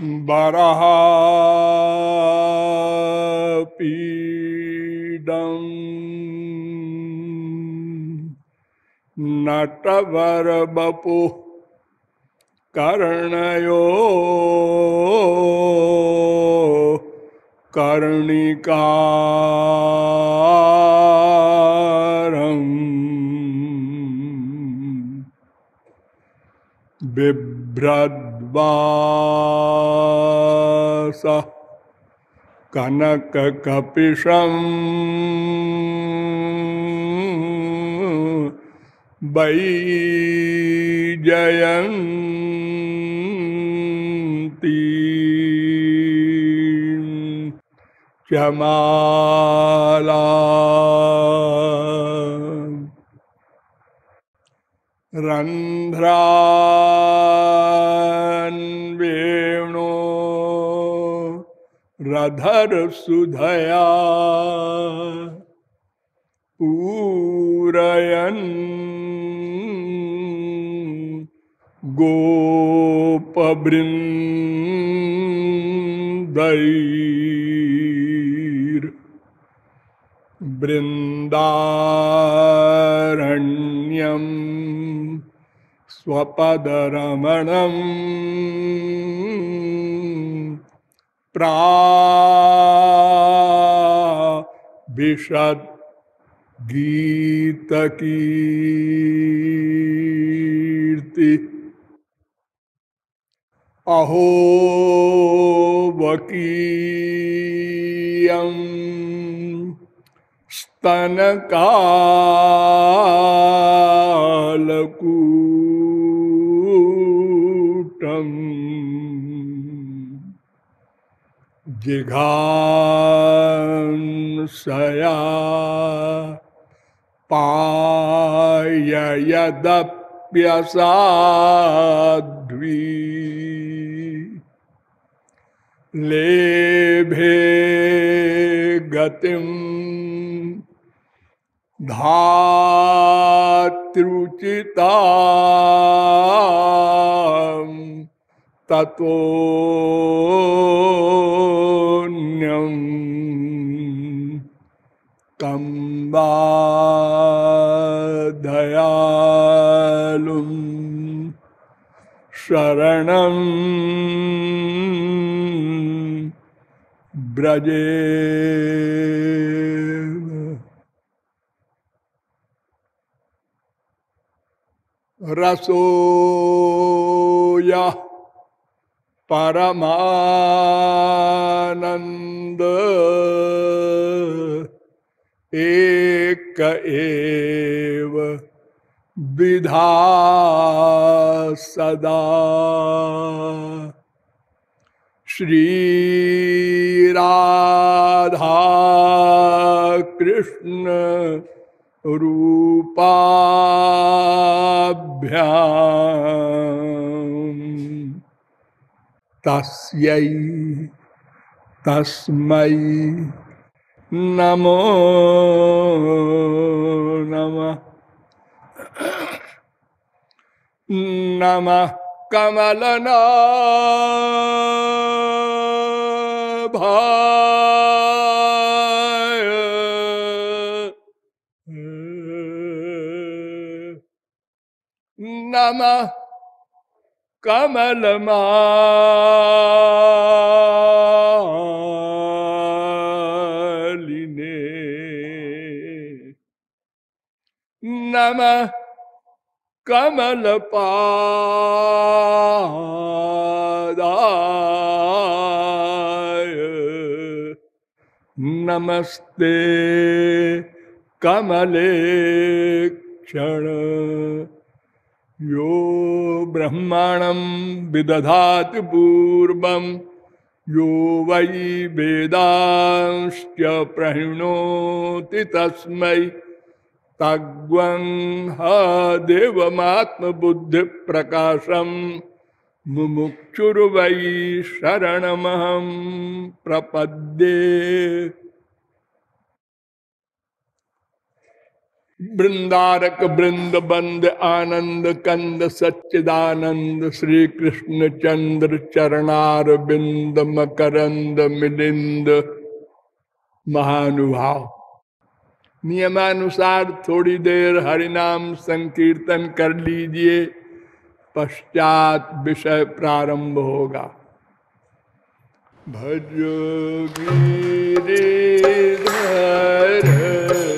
बरहापीडम् नटवरबपुः कर्णयो। कर्णिका बिभ्रद्वास कनककपिशम्। वैजयन्ती। चमाला रन्ध्रान्वेणो रधर सुधया पूरयन् गोपबृन्दैर्। बृन्दारण्यम्। स्वपदरमणम् प्राविशद् गीतकीर्ति अहो वकीयम् स्तनकालकूटम् जिघांसया पाययदप्यसाध्वी। लेभे गतिम् धातृचिता ततोन्यम् कम्बा दयालुम् शरणं ब्रजे। रसोया परमानंद। एक एव विधा सदा। श्री राधा कृष्ण रूपाभ्याम। तस्यै तस्मै नमो नमः। नमः कमलनाभाय। नमः कमलमालिने नमः कमलपादाय नमस्ते कमले क्षण यो ब्रह्माणं विदधाति पूर्वं, यो वै वेदांश्च प्रणोति तस्मै। तग्वं ह देवमात्मबुद्धिप्रकाशं, मुमुक्षुर्वै शरणमहं प्रपद्ये। वृंदारक वृंद बंद आनंद कंद, सच्चिदानंद श्री कृष्ण चंद्र चरणार बिंद मकरंद, मिलिंद, महानुभाव। नियमानुसार थोड़ी देर हरिनाम संकीर्तन कर लीजिए, पश्चात विषय प्रारंभ होगा। भजो गिरिधर।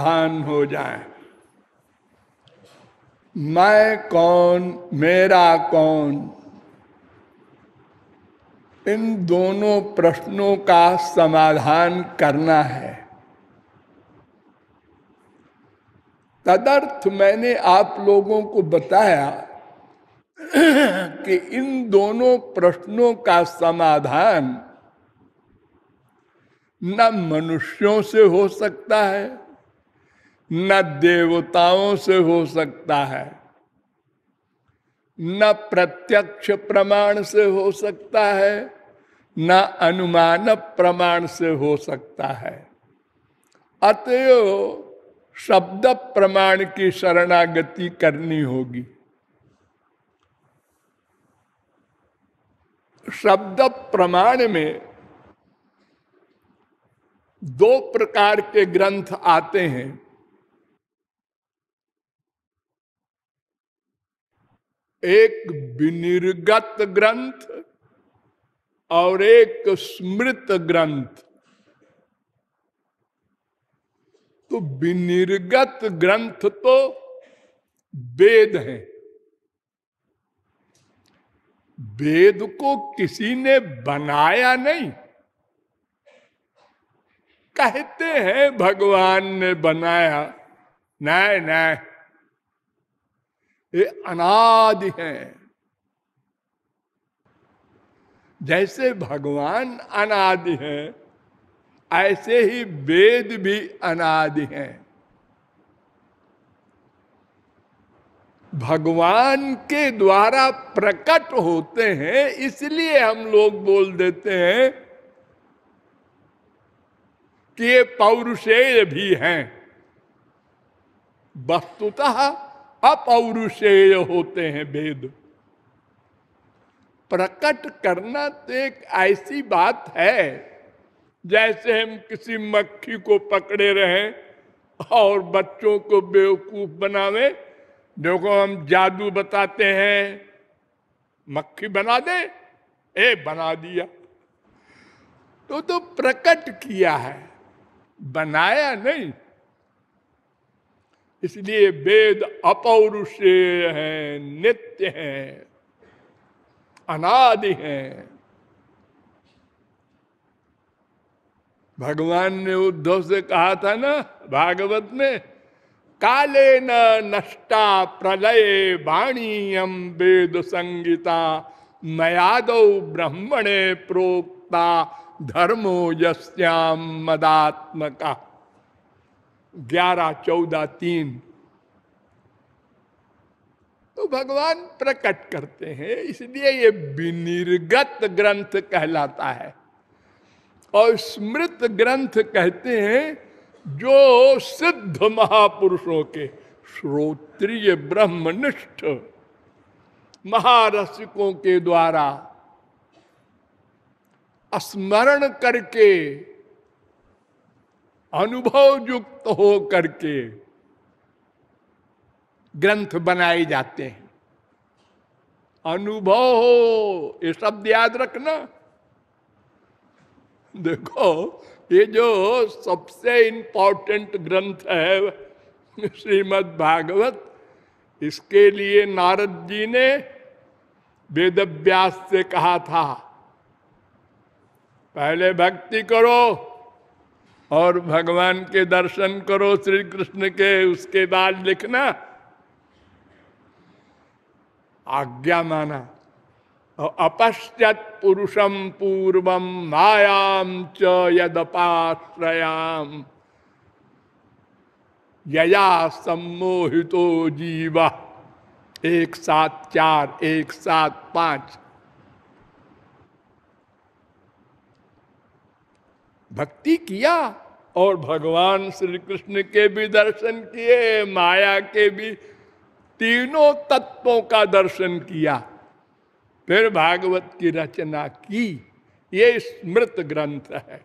सावधान हो जाएँ। मैं कौन, मेरा कौन इन दोनों प्रश्नों का समाधान करना है तदर्थ मैंने आप लोगों को बताया कि इन दोनों प्रश्नों का समाधान न मनुष्यों से हो सकता है न देवताओं से हो सकता है, न प्रत्यक्ष प्रमाण से हो सकता है, न अनुमान प्रमाण से हो सकता है। अतएव शब्द प्रमाण की शरणागति करनी होगी। शब्द प्रमाण में दो प्रकार के ग्रंथ आते हैं। एक विनिर्गत ग्रंथ और एक स्मृत ग्रंथ। तो विनिर्गत ग्रंथ तो वेद है। वेद को किसी ने बनाया नहीं। कहते हैं भगवान ने बनाया। नहीं नहीं। ये अनादि है। जैसे भगवान अनादि है, ऐसे ही वेद भी अनादि हैं। भगवान के द्वारा प्रकट होते हैं, इसलिए हम लोग बोल देते हैं कि ये पौरुषेय भी हैं। वस्तुतः अपौरुषेय होते हैं वेद। प्रकट करना तो एक ऐसी बात है, जैसे हम किसी मक्खी को पकड़े रहे और बच्चों को बेवकूफ़ बनावे। देखो, हम जादू बताते हैं। मक्खी बना दे, ए, बना दिया। तो तो प्रकट किया है, बनाया नहीं। इसलिए वेद अपौरुषेय है, नित्य है, अनादि है। भगवान ने उद्धव से कहा था ना, भागवत में, काले न नष्टा प्रलय वाणीयम वेद संगीता मयादौ ब्रह्मणे प्रोक्ता धर्मो यश्याम मदात्मका। ग्यारह चौदह तीन। तो भगवान प्रकट करते हैं, इसलिए ये विनिर्गत ग्रंथ कहलाता है। और स्मृत ग्रंथ कहते हैं, जो सिद्ध महापुरुषों के श्रोत्रिय ब्रह्मनिष्ठ महारसिकों के द्वारा स्मरण करके अनुभव युक्त हो करके ग्रंथ बनाए जाते हैं। अनुभव हो, ये शब्द याद रखना। देखो, ये जो सबसे इंपॉर्टेंट ग्रंथ है श्रीमद् भागवत, इसके लिए नारद जी ने वेद से कहा था, पहले भक्ति करो और भगवान के दर्शन करो श्री कृष्ण के, उसके बाद लिखना। आज्ञा माना। और अपश्यत पुरुषम पूर्वम मायाम च यदपाश्रयाम। यया सम्मोहितो जीवा। एक सात चार, एक सात पाँच। भक्ति किया और भगवान श्री कृष्ण के भी दर्शन किए, माया के भी तीनों तत्वों का दर्शन किया। फिर भागवत की रचना की। ये स्मृत ग्रंथ है।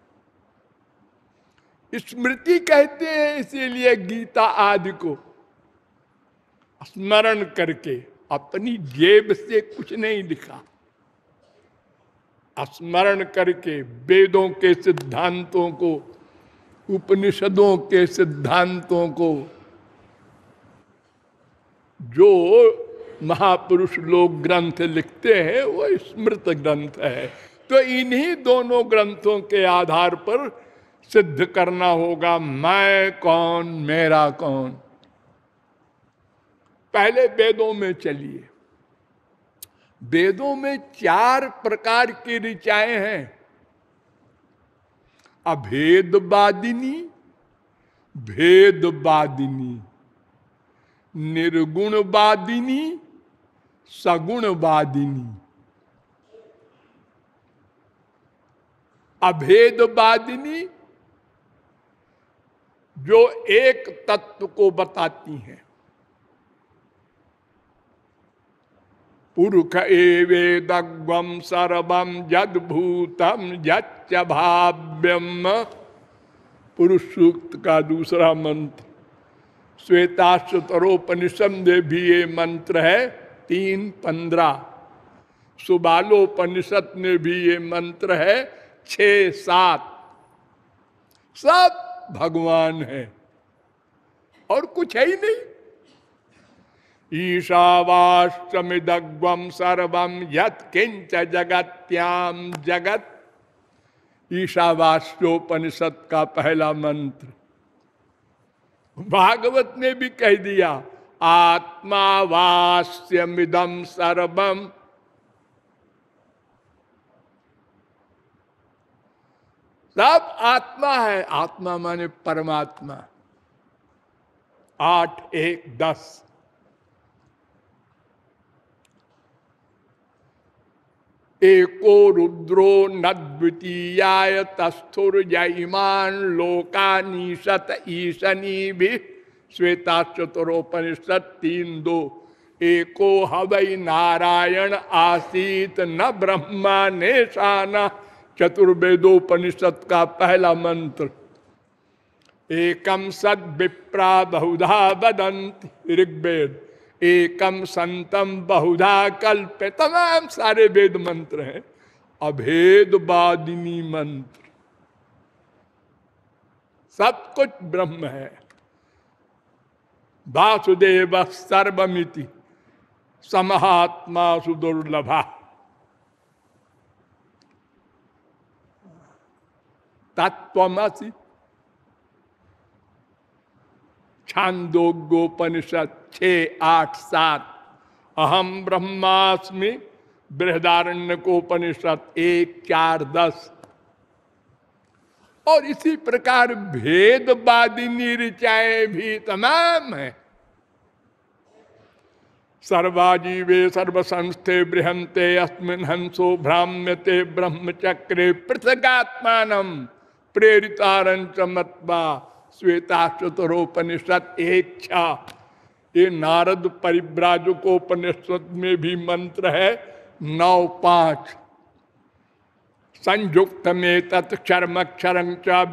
स्मृति कहते हैं इसीलिए गीता आदि को स्मरण करके अपनी जेब से कुछ नहीं लिखा। स्मरण करके वेदों के सिद्धांतों को, उपनिषदों के सिद्धांतों को, जो महापुरुष लोग ग्रंथ लिखते हैं वो स्मृत ग्रंथ है। तो इन्हीं दोनों ग्रंथों के आधार पर सिद्ध करना होगा, मैं कौन, मेरा कौन। पहले वेदों में चलिए। वेदों में चार प्रकार की ऋचाएँ हैं। अभेदवादिनी, भेदवादिनी, निर्गुणवादिनी, सगुणवादिनी। अभेदवादिनी जो एक तत्व को बताती हैं। पुरुष एवेदग्वम सर्वम जद भूतम भाव्यम पुरुष सूक्त का दूसरा मंत्र। श्वेताश्वतरोपनिषद भी ये मंत्र है तीन पंद्रह। सुबालोपनिषद में भी ये मंत्र है छ सात। सब भगवान है और कुछ है ही नहीं। ईशावास्तमिदग्वम सर्वम यत किंच जगत्याम जगत। ईशावास्योपनिषद का पहला मंत्र। भागवत ने भी कह दिया आत्मा वास्यमिदम सर्वम सब आत्मा है, आत्मा माने परमात्मा। आठ, एक, दस। एको रुद्रो न द्वितीयाय तस्थुर जयमान लोकानीशत ईशनी भी श्वेता चतुरोपनिषद तीन दो एको हवई नारायण आसीत न ब्रह्मा ने शाना चतुर्वेदोपनिषद का पहला मंत्र। एकम सद विप्रा बहुधा बदंत ऋग्वेद। एकम संतम बहुधा कल्प तमाम सारे वेद मंत्र हैं। अभेद बादिनी मंत्र। सब कुछ ब्रह्म है। वासुदेव सर्वमिति। समहात्मा सुदुर्लभा तत्वसी छांदोग्योपनिषद छ आठ सात। अहम ब्रह्मास्मि बृहदारण्य को उपनिषद एक चार दस। और इसी प्रकार भेदवादिनी ऋचाएँ भी तमाम है। सर्वाजीवे, सर्वसंस्थे बृहंते अस्मिन हंसो भ्राम्यते, ब्रह्मचक्रे पृथगात्मान प्रेरितारंच मत्वा श्वेता चतुरोपनिषद एक छा ये नारद परिव्राजकोपनिषद में भी मंत्र है, नौ पाँच। संयुक्त में तत्क्षरमक्षर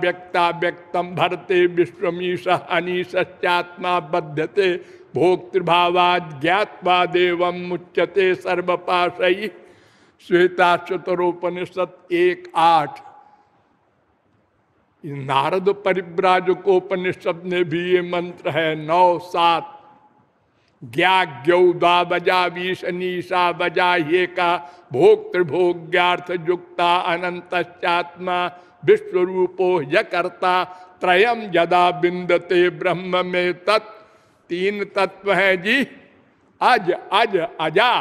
व्यक्ता व्यक्तम भरते विश्वमीश अनीश्चात्मा बध्यते, भोक्तृभावाद ज्ञावा देव मुच्यते सर्वपाशयी श्वेता चतुरोपनिषद एक आठ। नारद परिव्राजकोपनिषद ने भी ये मंत्र है नौ सात ज्ञाग्यौदा बजा विशनीषा बजा ये का भोक्तृभोग्यार्थ युक्ता अनंतश्चात्मा विश्वरूपो यकर्ता त्रयम यदा बिंदते ब्रह्म में तत् तीन तत्व है जी अज अज अजा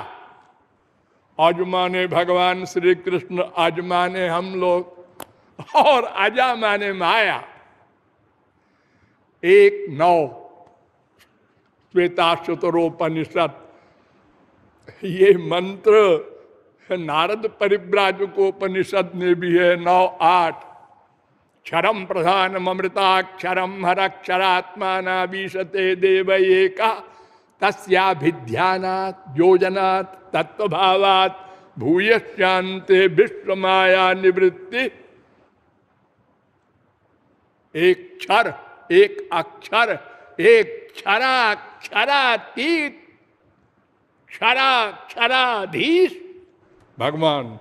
आज माने भगवान श्री कृष्ण आज माने हम लोग और अजा माने माया। एक नौ। श्वेता चतुरोपनिषद ये मंत्र नारद परिव्राजकोपनिषद में भी है। नौ, आठ। क्षरम प्रधान अमृताक्षरम हरक्षरात्मा विशते देव एका तस्याभिध्यानात्, योजनात् तत्वभावात् भूयश्चान्ते विश्व माया निवृत्ति। एक क्षर, एक अक्षर, एक क्षरा क्षरातीत क्षरा क्षराधीश भगवान,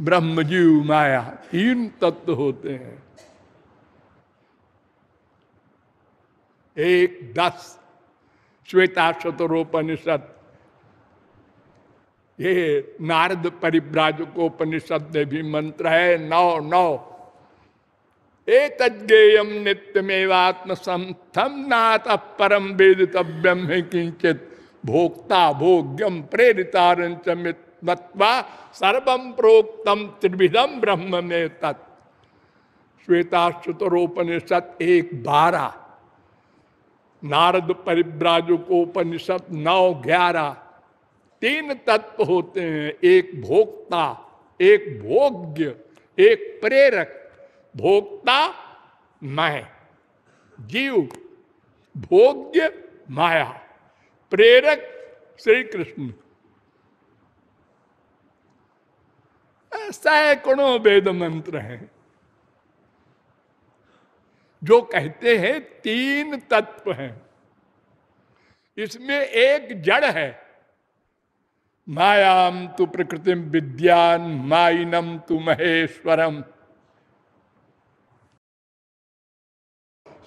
ब्रह्मजीव माया तीन तत्व होते हैं। एक दस, श्वेता शतरोपनिषद। ये नारद परिव्राजकोपनिषद में भी मंत्र है, नौ नौ। एतज्ञेयम नित्यमेवात्म संथम नाथ परम वेदितव्यम है किंचित भोक्ता भोग्यम प्रेरितारंचमित्वा सर्वम प्रोक्तम त्रिविधम ब्रह्म में तत् श्वेता चतुरोपनिषद एक बारह नारद परिव्राजकोपनिषद नौ ग्यारह तीन तत्व होते हैं, एक भोक्ता, एक भोग्य, एक प्रेरक। भोक्ता मैं। जीव, भोग्य माया। प्रेरक श्री कृष्ण सैकड़ों वेद मंत्र हैं, जो कहते हैं तीन तत्व हैं। इसमें एक जड़ है मायाम तु प्रकृतिम विद्यान माइनम तु महेश्वरम।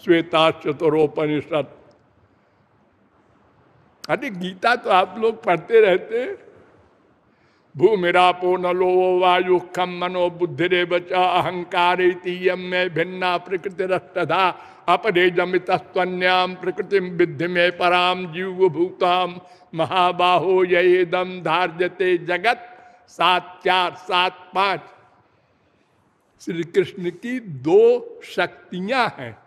श्वेता चतुरोपनिषद अरे गीता तो आप लोग पढ़ते रहते भूमिरापो नलो वायु खम मनो बुद्धि बचा अहंकार भिन्ना प्रकृति रष्टधा अपरे जमितस्वन्याम प्रकृति विद्धि में पराम जीव भूताम महाबाहो ये दम धार्यते जगत सात चार सात पाँच। श्री कृष्ण की दो शक्तियाँ हैं।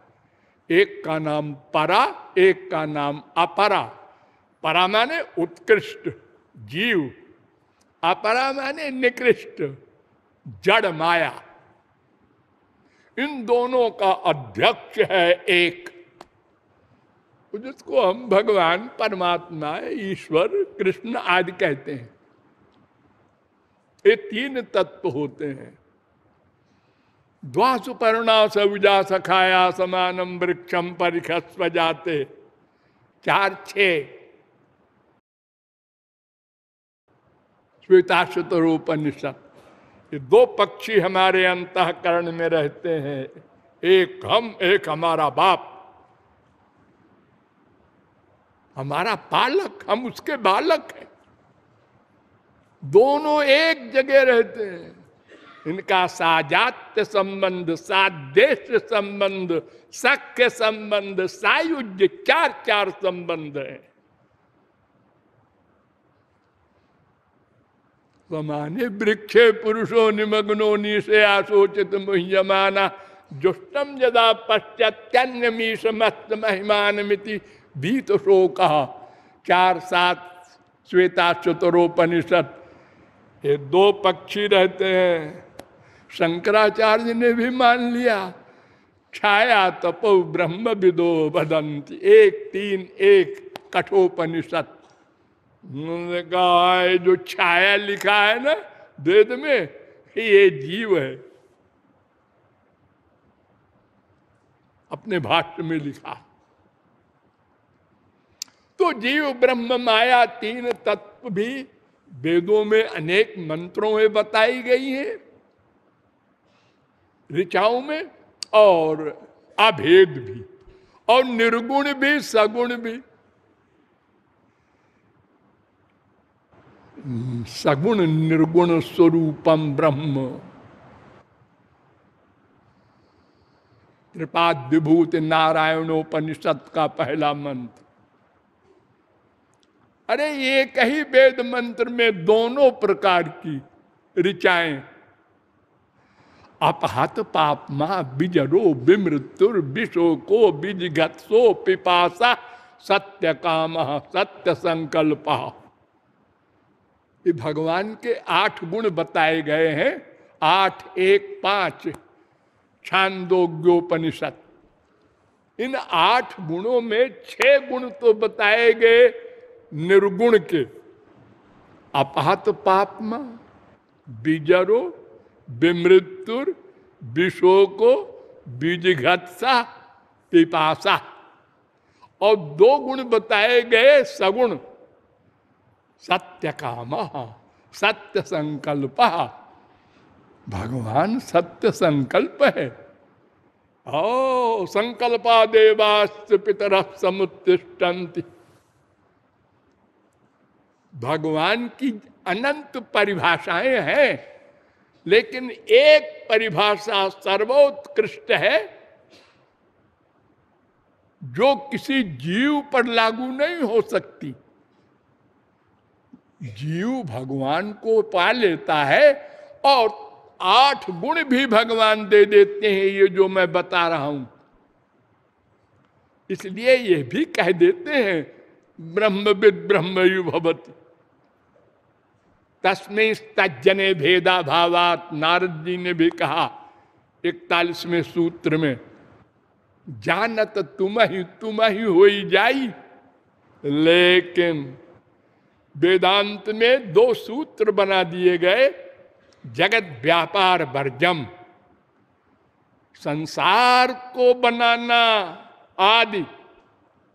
एक का नाम परा, एक का नाम अपरा। परा माने उत्कृष्ट, जीव। अपरा माने निकृष्ट, जड़ माया। इन दोनों का अध्यक्ष है एक। जिसको हम भगवान, परमात्मा, ईश्वर, कृष्ण आदि कहते हैं। ये तीन तत्व होते हैं। द्वासुपर्णा सविजा सखाया समानम वृक्षम परिखस्व जाते। चार छे। श्वेताशतरोपनिषद ये दो पक्षी हमारे अंतकरण में रहते हैं। एक हम, एक हमारा बाप। हमारा पालक हम उसके बालक हैं। दोनों एक जगह रहते हैं। इनका साजात्य संबंध, सादेश संबंध, सख्य संबंध, सायुज्य चार चार संबंध है। समाने वृक्षे पुरुषो निमग्नो निशे आशोचित मुह्यमाना जुष्टम जदा पश्चात्यन्य मस्त महिमान मिति भीत शोक। चार सात श्वेता चतुरोपनिषद ये दो पक्षी रहते हैं। शंकराचार्य ने भी मान लिया। छाया तपो ब्रह्म विदो बदंती एक, तीन, एक, कठोपनिषद। उन्होंने कहा जो छाया लिखा है ना, वेद में ये जीव है। अपने भाष्य में लिखा। तो जीव ब्रह्म माया तीन तत्व भी वेदों में अनेक मंत्रों में बताई गई है। ऋचाओं में और अभेद भी, और निर्गुण भी, सगुण भी। सगुण निर्गुण स्वरूपम ब्रह्म। त्रिपाद विभूत नारायणोपनिषद का पहला मंत्र। अरे, ये कही वेद मंत्र में दोनों प्रकार की ऋचाएँ अपहत पापमा बिजरो विमृत्युर विशोको बिजगत्सो पिपासा सत्य काम सत्य संकल्प ये भगवान के आठ गुण बताए गए हैं। आठ, एक, पाँच, छांदोग्योपनिषद। इन आठ गुणों में छह गुण तो बताए गए निर्गुण के। अपहत पापमा बिजरो विमृत्युर विशोको बीजघत्सा पिपासा। और दो गुण बताए गए सगुण सत्य काम सत्य संकल्प भगवान सत्य संकल्प है। ओ संकल्पा देवास्त पितर समुत्तिष्ठन्ति। भगवान की अनंत परिभाषाएँ हैं। लेकिन एक परिभाषा सर्वोत्कृष्ट है, जो किसी जीव पर लागू नहीं हो सकती। जीव भगवान को पा लेता है और आठ गुण भी भगवान दे देते हैं, ये जो मैं बता रहा हूँ। इसलिए ये भी कह देते हैं ब्रह्मविद ब्रह्म भवती तस्में तजने भेदा भावात। नारद जी ने भी कहा, इकतालीसवें सूत्र में, जानत तुम ही तुम ही हो जाई। लेकिन वेदांत में दो सूत्र बना दिए गए, जगत व्यापार वर्जम, संसार को बनाना आदि।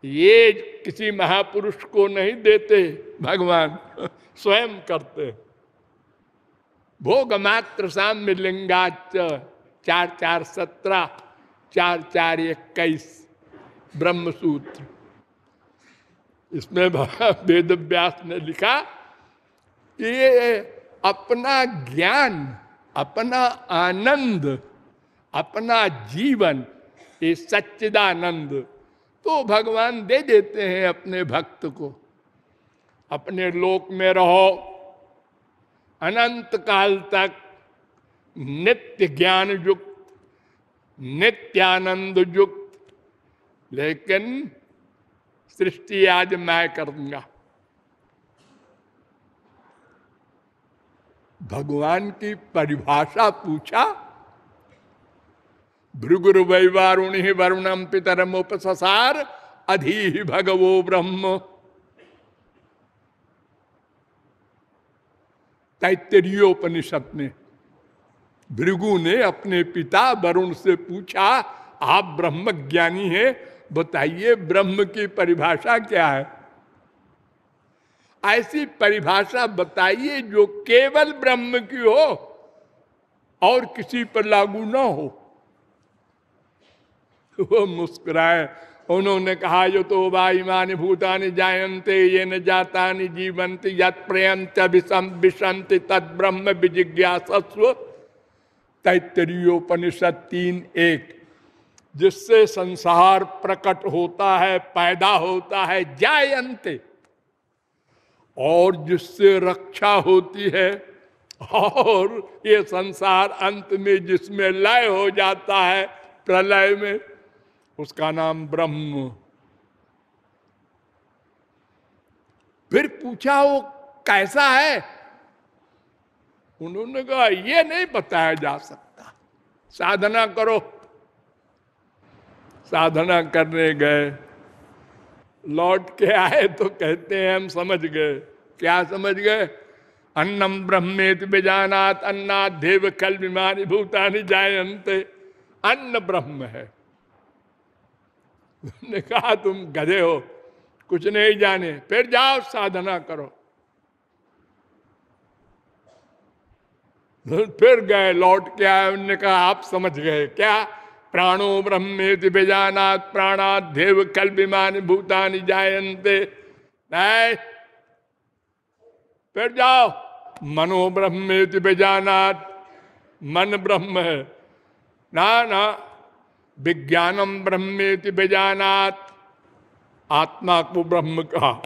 ये किसी महापुरुष को नहीं देते, भगवान स्वयं करते। भोग मात्र साम्य लिंगाच चार चार सत्रह, चार चार इक्कीस ब्रह्म सूत्र इसमें वेद व्यास ने लिखा कि ये अपना ज्ञान, अपना आनंद, अपना जीवन, ये सच्चिदानंद। तो भगवान दे देते हैं अपने भक्त को। अपने लोक में रहो। अनंत काल तक नित्य ज्ञान युक्त, नित्यानंद युक्त। लेकिन सृष्टि आज मैं करूँगा। भगवान की परिभाषा पूछा भृगुर वैवारुणि वरुणम पितरम उपसार अधि भगवो ब्रह्म। तैतरीयोपनिषद में भृगु ने अपने पिता वरुण से पूछा, आप ब्रह्म ज्ञानी हैं? बताइए ब्रह्म की परिभाषा क्या है? ऐसी परिभाषा बताइए जो केवल ब्रह्म की हो और किसी पर लागू न हो। वो मुस्कुराए। उन्होंने कहा जो तो वायुमान भूतानि जायन्ते, ये न जाता जीवंत यत प्रयंत विषंत तद ब्रह्म विजिज्ञासस्व। तैतरीयोपनिषद तीन एक। जिससे संसार प्रकट होता है, पैदा होता है जायंते और जिससे रक्षा होती है, और ये संसार अंत में जिसमें लय हो जाता है, प्रलय में उसका नाम ब्रह्म। फिर पूछा, वो कैसा है? उन्होंने कहा, ये नहीं बताया जा सकता। साधना करो। साधना करने गए। लौट के आए तो कहते हैं, हम समझ गए। क्या समझ गए? अन्नम ब्रह्मेत बेजानात अन्ना देव कल बीमारी भूतानी जायंते अन्न ब्रह्म है। ने कहा, तुम गधे हो, कुछ नहीं जाने। फिर जाओ, साधना करो। फिर गए, लौट के आए उन्होंने कहा, आप समझ गए क्या? प्राणो ब्रह्मेति बेजानात प्राणात देव कल विमान भूतानि जायन्ते। नहीं फिर जाओ, मनो ब्रह्मेति बेजानात। मन ब्रह्म है। ना ना विज्ञानम ब्रह्मेति बेजानात आत्मा को ब्रह्म कहा।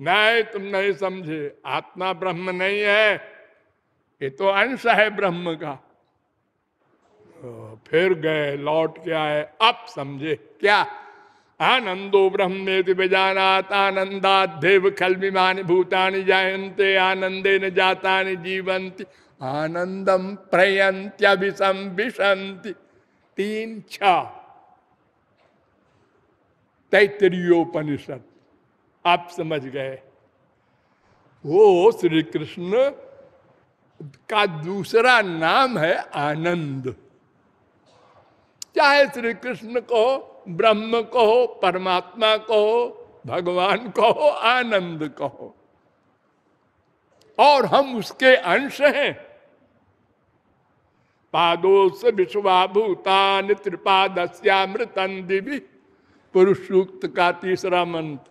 नहीं तुम नहीं समझे, आत्मा ब्रह्म नहीं है। ये तो अंश है ब्रह्म का। तो फिर गए, लौट के आए, अब समझे क्या? आनंदो ब्रह्मेति बेजानात आनंदात, देव खल विमान भूतानि जायन्ते आनंदे न जाता जीवंती आनंदम प्रयंत्यभिसम विशंति तीन छ। तैतरीयोपनिषद आप समझ गए। वो श्री कृष्ण का दूसरा नाम है आनंद। चाहे श्री कृष्ण को ब्रह्म कहो, परमात्मा कहो, भगवान कहो, आनंद कहो। और हम उसके अंश हैं। पादोस विश्वाभूतान त्रिपादस्यामृतन दिवी। पुरुष सूक्त का तीसरा मंत्र।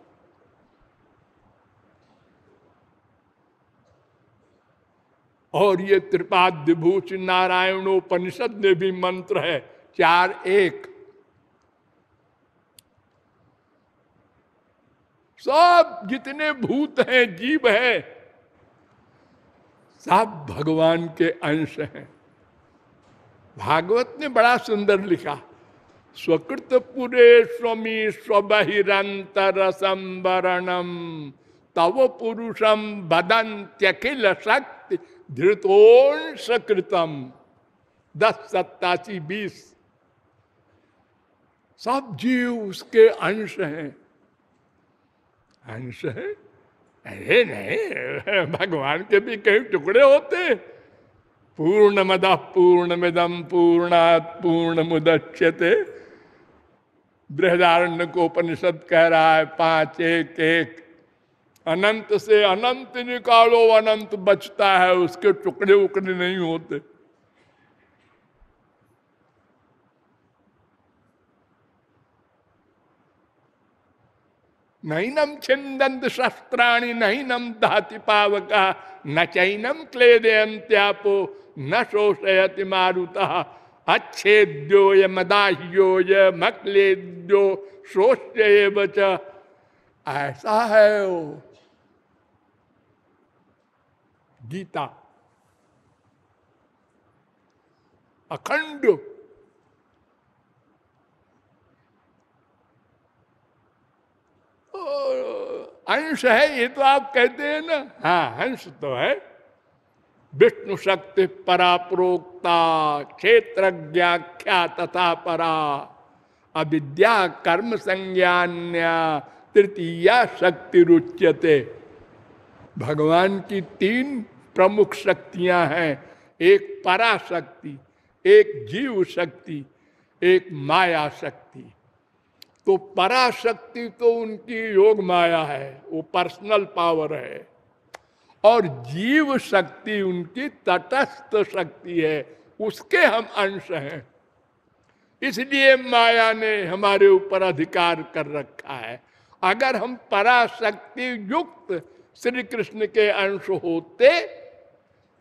और ये त्रिपाद्य भूष नारायणोपनिषद में भी मंत्र है। चार एक। सब जितने भूत हैं, जीव है, सब भगवान के अंश हैं। भागवत ने बड़ा सुंदर लिखा, स्वकृत पुरे स्वमी स्वबहिंतर संवरणम तव पुरुषम बदंत्यखिल शक्ति धृतोंशकृतम दस सत्तासी बीस। सब जीव उसके अंश हैं। अंश है? अरे नहीं, भगवान के भी कई टुकड़े होते पूर्ण मद पूर्ण मिदम पूर्णात पूर्ण मुदच्यते बृहदारण्य को। उपनिषद कह रहा है पाँच एक एक अनंत से अनंत निकालो, अनंत बचता है, उसके टुकड़े उकड़े नहीं होते। नहीं नम छिंदंत शस्त्राणी नहीं नम दहति पावका, न चैनम क्लेदयंत्यापो न शोषयति मारुता। अच्छेद्यो य मदाह्यो शोष्य बच ऐसा है वो। गीता। अखंड। अंश है, ये तो आप कहते हैं ना। हाँ अंश तो है। विष्णु शक्ति परा प्रोक्ता क्षेत्र तथा परा। अविद्या कर्म संज्ञान्या, तृतीया शक्ति रुच्यते। भगवान की तीन प्रमुख शक्तियाँ हैं, एक पराशक्ति, एक जीव शक्ति एक माया शक्ति तो पराशक्ति तो उनकी योग माया है, वो पर्सनल पावर है। और जीव शक्ति उनकी तटस्थ शक्ति है, उसके हम अंश हैं। इसलिए माया ने हमारे ऊपर अधिकार कर रखा है। अगर हम पराशक्ति युक्त श्री कृष्ण के अंश होते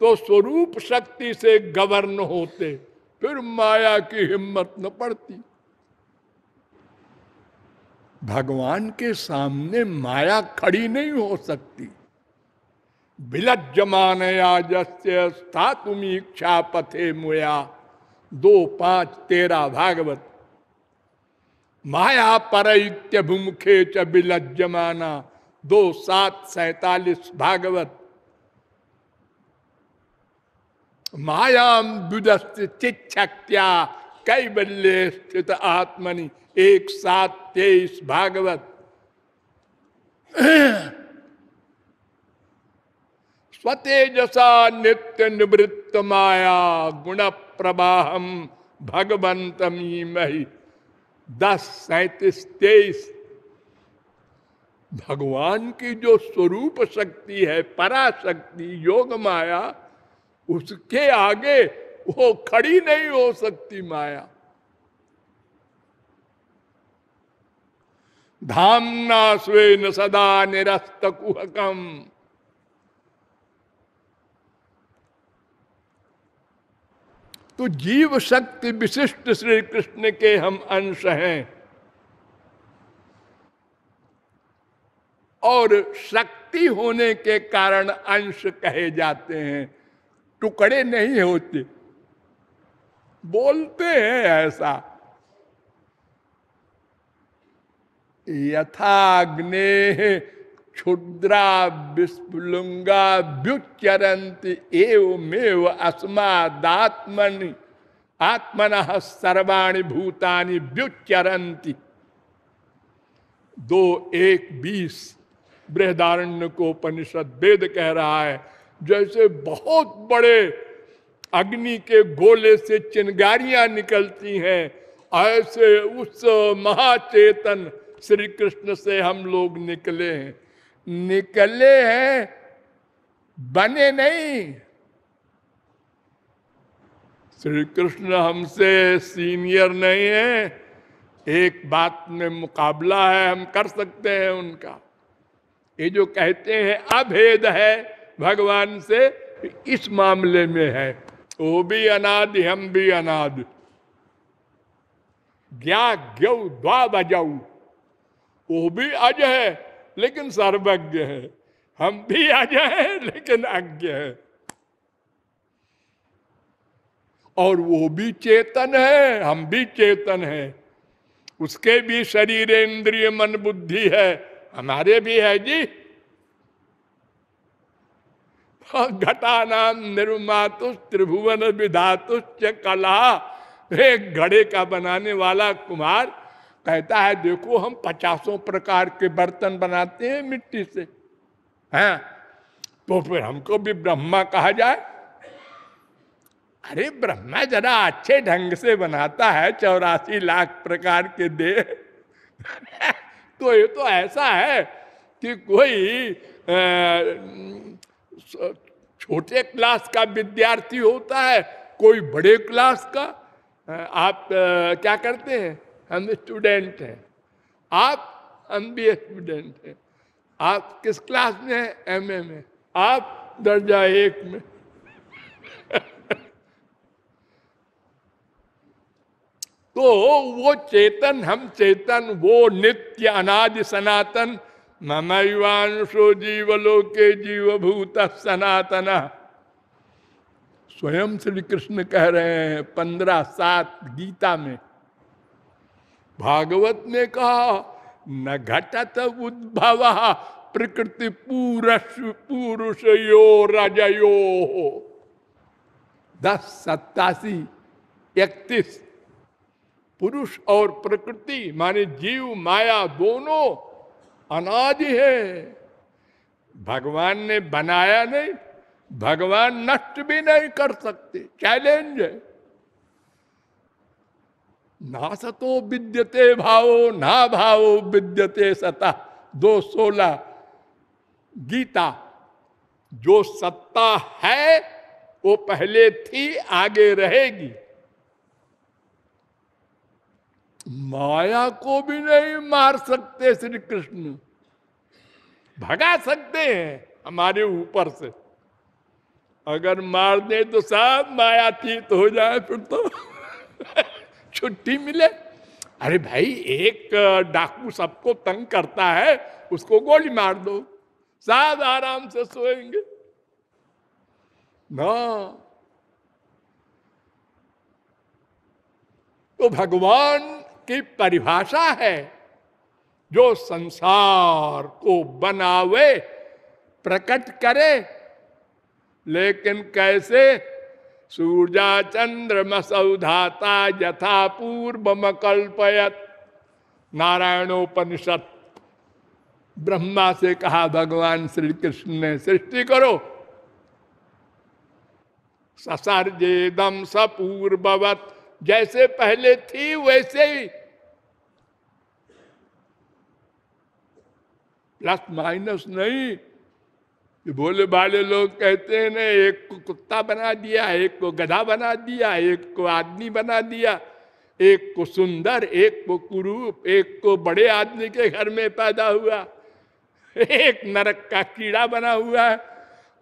तो स्वरूप शक्ति से गवर्न होते, फिर माया की हिम्मत न पड़ती। भगवान के सामने माया खड़ी नहीं हो सकती। बिलज्जमानया जस्य तुम इच्छा पथे मुया। दो पाँच तेरा भागवत। माया पर भूमुखे च बिलज्जमाना दो सात सैतालीस भागवत। मायाम दुदस्त चिच्छक्त्या कैबल्य स्थित आत्मनि। एक सात तेईस भागवत। स्वतेजसा नित्य निवृत्त माया गुण प्रवाहम भगवंतमी मही दस सैतीस, तेईस। भगवान की जो स्वरूप शक्ति है, पराशक्ति, योग माया, उसके आगे वो खड़ी नहीं हो सकती माया। धामना स्वेन सदा निरस्त कुहकम। तो जीव शक्ति विशिष्ट श्री कृष्ण के हम अंश हैं। और शक्ति होने के कारण अंश कहे जाते हैं। टुकड़े नहीं होते। बोलते हैं ऐसा। यथाग्ने क्षुद्रा विस्फुलुंगा व्युच्चरंत एवमेव अस्मात्मनि आत्मन सर्वाणी भूतानि व्युच्चरंती दो एक बीस बृहदारण्य को उपनिषद वेद कह रहा है, जैसे बहुत बड़े अग्नि के गोले से चिंगारियाँ निकलती हैं, ऐसे उस महाचेतन श्री कृष्ण से हम लोग निकले हैं। निकले हैं, बने नहीं। श्री कृष्ण हमसे सीनियर नहीं है। एक बात में मुकाबला है, हम कर सकते हैं उनका। ये जो कहते हैं, अभेद है भगवान से, इस मामले में है। वो भी अनाद, हम भी अनाद। ज्ञा ज्ञ द्वा बजाऊ वो भी अज है। लेकिन सर्वज्ञ है। हम भी अज है लेकिन अज्ञ है। और वो भी चेतन है, हम भी चेतन है। उसके भी शरीर इंद्रिय मन बुद्धि है, हमारे भी है जी। घटा नाम निर्मातु त्रिभुवन विधातुश्च कला। एक घड़े का बनाने वाला कुमार कहता है, देखो, हम पचासों प्रकार के बर्तन बनाते हैं मिट्टी से। हैं? तो फिर हमको भी ब्रह्मा कहा जाए। अरे, ब्रह्मा जरा अच्छे ढंग से बनाता है, चौरासी लाख प्रकार के दे तो ये तो ऐसा है कि कोई छोटे क्लास का विद्यार्थी होता है, कोई बड़े क्लास का। आप क्या करते हैं? हम स्टूडेंट हैं। आप हम भी स्टूडेंट हैं। आप किस क्लास में हैं? एमए में। आप दर्जा एक में। तो वो चेतन, हम चेतन, वो नित्य अनादि सनातन ममयुवांशो जीवलो के जीवभूत सनातन। स्वयं श्री कृष्ण कह रहे हैं, पंद्रह सात गीता में भागवत ने कहा, न घटत उद्भव, प्रकृति पुरुष पुरुष यो रजयो। दस, सत्तासी, इकतीस, पुरुष और प्रकृति, माने जीव, माया, दोनों अनाज है। भगवान ने बनाया नहीं, भगवान नष्ट भी नहीं कर सकते चैलेंज है। ना सतो विद्यते भावो, ना भावो विद्यते सता। दो सोलह। गीता, जो सत्ता है, वो पहले थी, आगे रहेगी। माया को भी नहीं मार सकते श्री कृष्ण भगा सकते हैं हमारे ऊपर से। अगर मार दे तो सब मायातीत हो जाए फिर तो। छुट्टी मिले। अरे भाई, एक डाकू सबको तंग करता है, उसको गोली मार दो। सब आराम से सोएँगे। ना। तो भगवान की परिभाषा है, जो संसार को बनावे, प्रकट करे, लेकिन कैसे सूर्या चंद्र मसौधाता यथा पूर्व मकल्पयत नारायणोपनिषद ब्रह्मा से कहा, भगवान श्री कृष्ण ने सृष्टि करो। ससर्जेदम सपूर्ववत। जैसे पहले थी, वैसे ही। प्लस माइनस नहीं। भोले भाले लोग कहते हैं ना, एक को कुत्ता बना दिया, एक को गधा बना दिया, एक को आदमी बना दिया, एक को सुंदर, एक को कुरूप, एक को बड़े आदमी के घर में पैदा हुआ, एक नरक का कीड़ा बना हुआ है।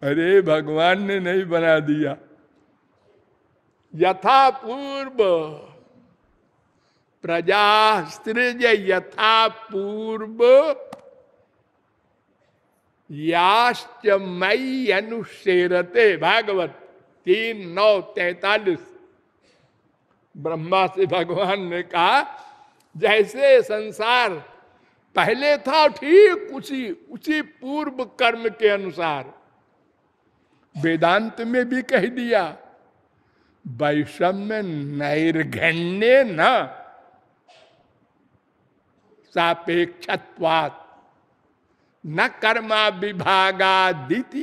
अरे भगवान ने नहीं बना दिया। यथा पूर्व प्रजा सृज यथा पूर्व याश्च मई अनुशेरते भागवत तीन, नौ, तैतालीस। ब्रह्मा से भगवान ने कहा, जैसे संसार पहले था, ठीक उसी उसी पूर्व कर्म के अनुसार। वेदांत में भी कह दिया, वैषम्य नैर्घण्य न सापेक्षत्वात। न कर्मा विभागादिति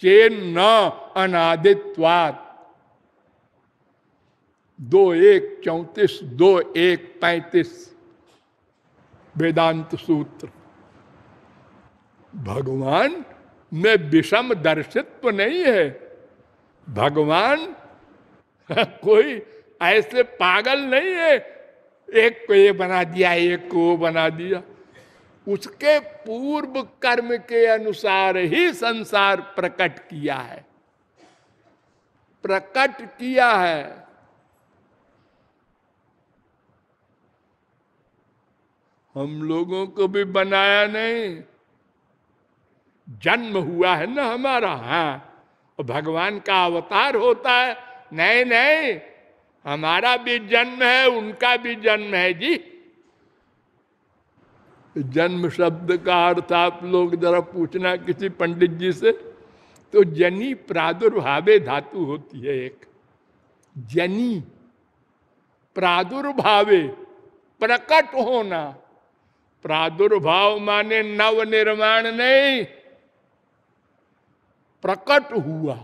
चेन न अनादित्वात। दो एक चौतीस, दो एक पैतीस, वेदांत सूत्र। भगवान में विषम दर्शित्व नहीं है। भगवान कोई ऐसे पागल नहीं है। एक को ये बना दिया, एक को वो बना दिया। उसके पूर्व कर्म के अनुसार ही संसार प्रकट किया है। प्रकट किया है। हम लोगों को भी बनाया नहीं। जन्म हुआ है ना हमारा हाँ। भगवान का अवतार होता है। नहीं नहीं, हमारा भी जन्म है, उनका भी जन्म है जी। जन्म शब्द का अर्थ आप लोग जरा पूछना किसी पंडित जी से तो जनी प्रादुर्भावे धातु होती है एक। जनी प्रादुर्भावे, प्रकट होना। प्रादुर्भाव माने नव निर्माण नहीं, प्रकट हुआ।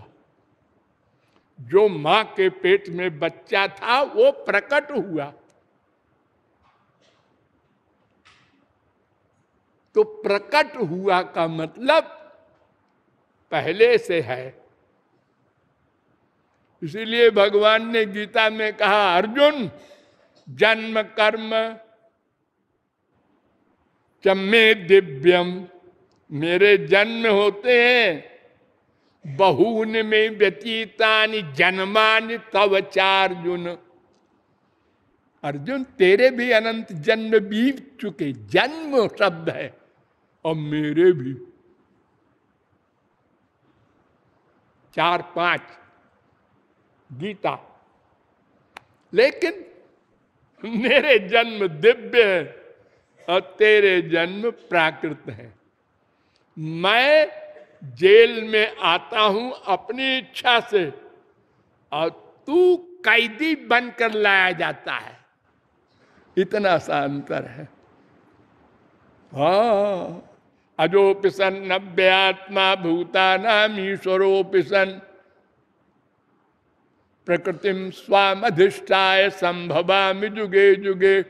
जो माँ के पेट में बच्चा था, वो प्रकट हुआ। तो प्रकट हुआ का मतलब पहले से है। इसीलिए भगवान ने गीता में कहा, अर्जुन, जन्म कर्म, चम्मे दिव्यम, मेरे जन्म होते हैं, बहुन में व्यतीतानि जन्मान तव चार्जुन। अर्जुन, तेरे भी अनंत जन्म बीत चुके, जन्म शब्द है, और मेरे भी। चार, पाँच, गीता। लेकिन मेरे जन्म दिव्य है, और तेरे जन्म प्राकृत है। मैं जेल में आता हूँ अपनी इच्छा से, और तू कैदी बनकर लाया जाता है। इतना सा अंतर है। हा, अजोपिसन नव्यात्मा भूता नाम ईश्वरोपिसन प्रकृति स्वामधिष्ठाय संभवा जुगे जुगे।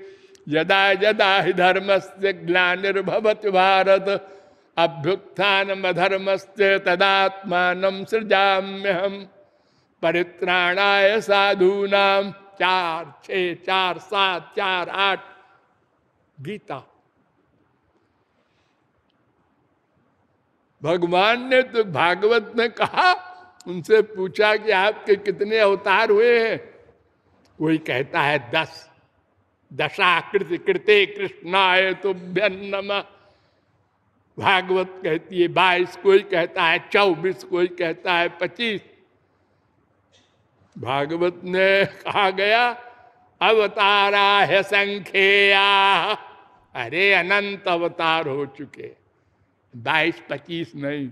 यदा यदा धर्म से ग्लानिर्भवत भारत। अभ्युत्थान अधर्म से तदात्मान सृजाम्य हम परित्राणाय साधूनाम। चार छ चार, सात, चार, आठ। गीता। भगवान ने तो भागवत में कहा, उनसे पूछा कि आपके कितने अवतार हुए हैं? कोई कहता है, दस। दशाकृत कृते कृष्णाय तो नम। भागवत कहती है, बाईस, कोई कहता है, चौबीस, कोई कहता है, पच्चीस। भागवत ने कहा गया अवतारा है संख्या अरे, अनंत अवतार हो चुके। बाईस, पच्चीस नहीं।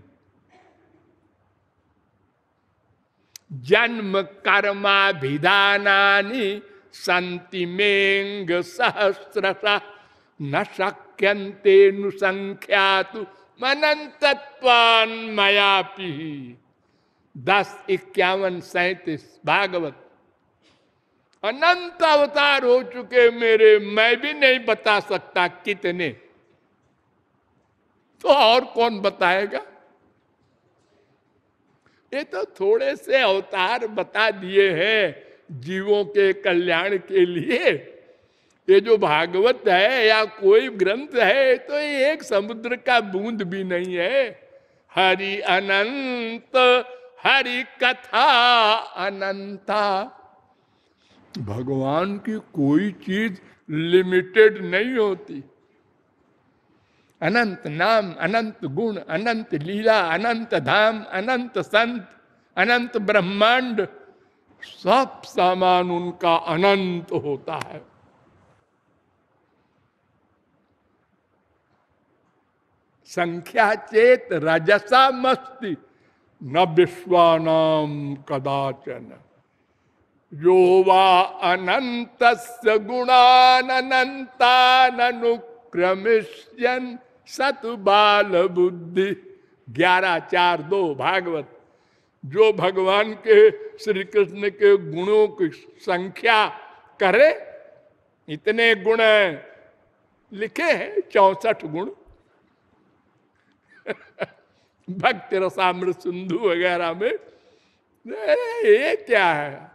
जन्म कर्माभिधानानि संति मेंग सहस्रसा न शक्यंते नुसंख्यातु मनंतत्वान मयापी दस इक्यावन सैतीस भागवत। अनंत अवतार हो चुके मेरे, मैं भी नहीं बता सकता कितने। तो और कौन बताएगा? ये तो थोड़े से अवतार बता दिए हैं जीवों के कल्याण के लिए। ये जो भागवत है या कोई ग्रंथ है तो ये एक समुद्र का बूंद भी नहीं है। हरि अनंत हरि कथा अनंता। भगवान की कोई चीज़ लिमिटेड नहीं होती। अनंत नाम, अनंत गुण, अनंत लीला, अनंत धाम, अनंत संत, अनंत ब्रह्मांड, सब सामान उनका अनंत होता है। संख्या चेत रजसा मस्ती। न विश्वानाम कदाचन। जो वा अनंत सत बाल बुद्धि ग्यारह, चार, दो, भागवत। जो भगवान के श्री कृष्ण के गुणों की संख्या करे, इतने गुण लिखे हैं, चौसठ गुण। भक्ति रसामृत सिंधु वगैरह में। ये क्या है?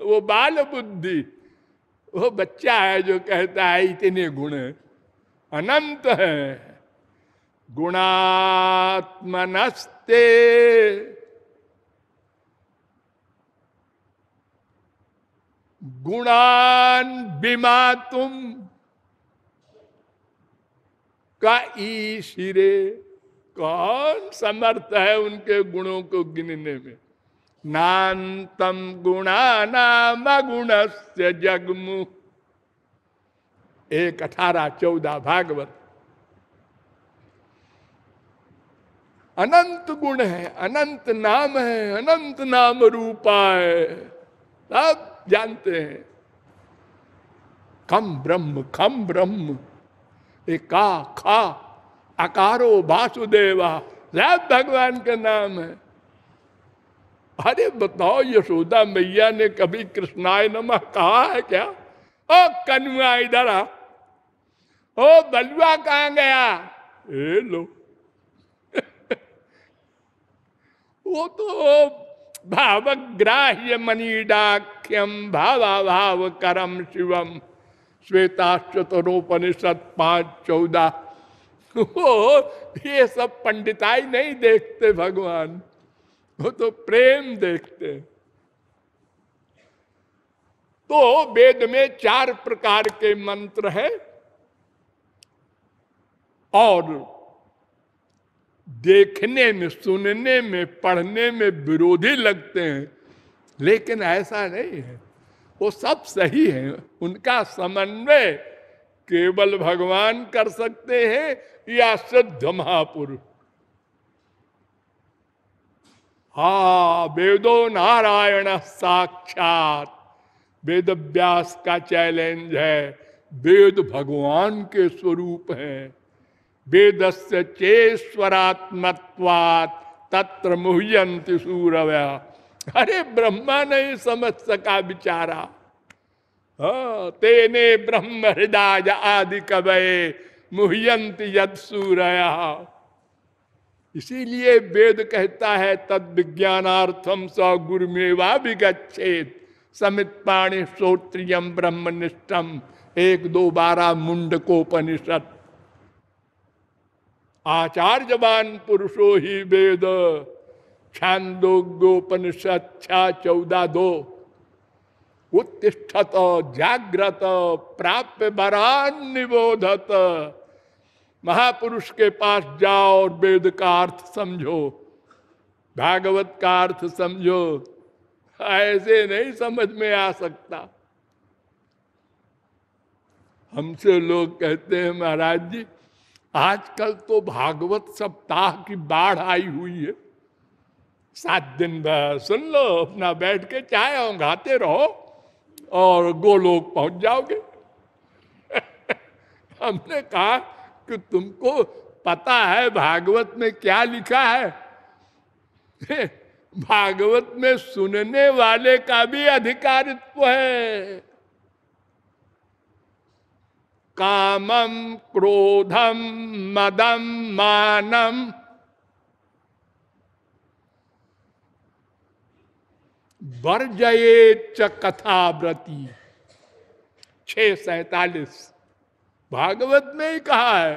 वो बाल बुद्धि। वो बच्चा है जो कहता है, इतने गुण अनंत है। गुणात्मनस्ते। गुणान बिमा तुम का ई ईशिरे कौन समर्थ है उनके गुणों को गिनने में? नान्तम गुणा नाम गुण से जगमु। एक अठारह चौदह भागवत। अनंत गुण है, अनंत नाम है, अनंत नाम रूपा है। सब जानते हैं। खम ब्रह्म खम ब्रह्म। एका खा अकारो वासुदेवा सब भगवान का नाम है। अरे बताओ, यशोदा मैया ने कभी कृष्णाय नमः कहा है क्या? ओ कनुआ इधर आ। ओ, बलुआ कहा गया? ए, लो। वो तो भावग्राह्य मनीडाख्यम भावाभाव करम शिवम श्वेता चतुरोपनिषद पाँच चौदह वो ये सब पंडिताई नहीं देखते भगवान, वो तो प्रेम देखते। तो वेद में चार प्रकार के मंत्र हैं और देखने में, सुनने में, पढ़ने में विरोधी लगते हैं, लेकिन ऐसा नहीं है। वो सब सही है, उनका समन्वय केवल भगवान कर सकते हैं या शुद्ध महापुरुष? हा, वेदो नारायण साक्षात। वेद व्यास का चैलेंज है। वेद भगवान के स्वरूप है। वेद से चेश्वरात्मत्वात तत्र मुह्यंति सूरव्या। अरे ब्रह्मा नहीं समझ सका बिचारा तेने ब्रह्म हृदय आदि कवय मुह्यंत यद सूरया। इसीलिए वेद कहता है तद विज्ञानार्थम स गुरुमेवा विगछेद समित पाणी श्रोत्रियम ब्रह्मनिष्ठम। एक दो बारह मुंडकोपनिषद आचार्यवान पुरुषो ही वेद। छांदोग्योपनिषद छा चौदह दो। उत्तिष्ठत जागृत प्राप्य बरान निबोधत। महापुरुष के पास जाओ और वेद का अर्थ समझो, भागवत का अर्थ समझो। ऐसे नहीं समझ में आ सकता। हमसे लोग कहते हैं, महाराज जी, आजकल तो भागवत सप्ताह की बाढ़ आई हुई है। सात दिन भर सुन लो, अपना बैठ के चाय घाते रहो। और गोलोक पहुँच जाओगे। हमने कहा कि तुमको पता है भागवत में क्या लिखा है? भागवत में सुनने वाले का भी अधिकारित्व है। कामम क्रोधम मदम मानम वर्जये च कथाव्रती। छ सैतालीस भागवत में ही कहा है,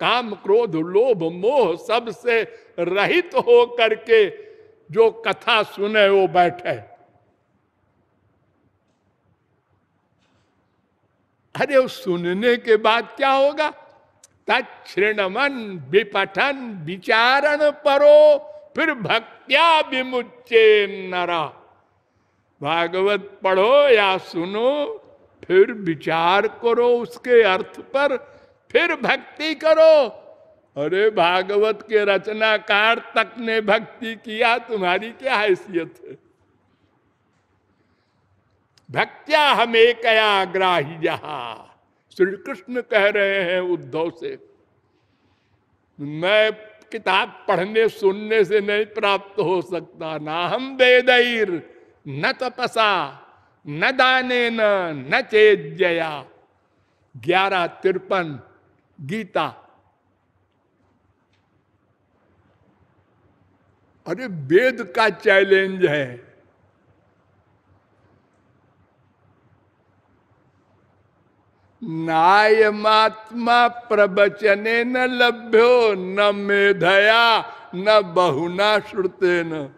काम, क्रोध, लोभ, मोह सबसे रहित हो करके जो कथा सुने वो बैठे। अरे सुनने के बाद क्या होगा? तृणमन विपठन, विचारण परो, फिर भक्त्या विमुचे नरा। भागवत पढ़ो या सुनो, फिर विचार करो उसके अर्थ पर, फिर भक्ति करो। अरे भागवत के रचनाकार तक ने भक्ति किया, तुम्हारी क्या हैसियत है? भक्त्या हमें कया ग्राही जहा। श्री कृष्ण कह रहे हैं उद्धव से, मैं किताब पढ़ने सुनने से नहीं प्राप्त हो सकता, ना हम वेदर। न तपसा, न दाने न न चेजया ग्यारह तिरपन गीता। अरे वेद का चैलेंज है। नायमात्मा प्रवचने न लभ्यो, न मेधया, न बहुना श्रुते न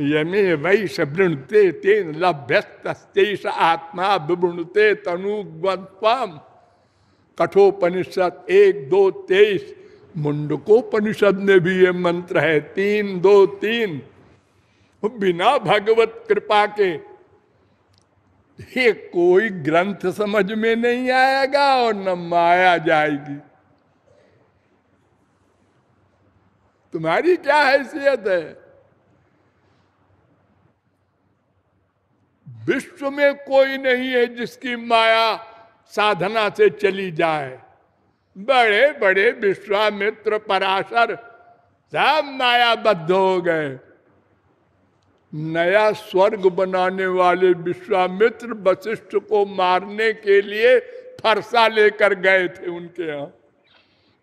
यमे वै सृणुते तेन लभ्यस्त आत्मा विवृणुते तनुग्वम कठोपनिषद एक, दो, तेईस। मुंडकोपनिषद में भी ये मंत्र है, तीन, दो, तीन। बिना भगवत कृपा के ये कोई ग्रंथ समझ में नहीं आएगा और न माया जाएगी। तुम्हारी क्या हैसियत है? विश्व में कोई नहीं है जिसकी माया साधना से चली जाए। बड़े बड़े विश्वामित्र पराशर सब मायाबद्ध हो गए। नया स्वर्ग बनाने वाले विश्वामित्र वशिष्ठ को मारने के लिए फरसा लेकर गए थे उनके यहाँ।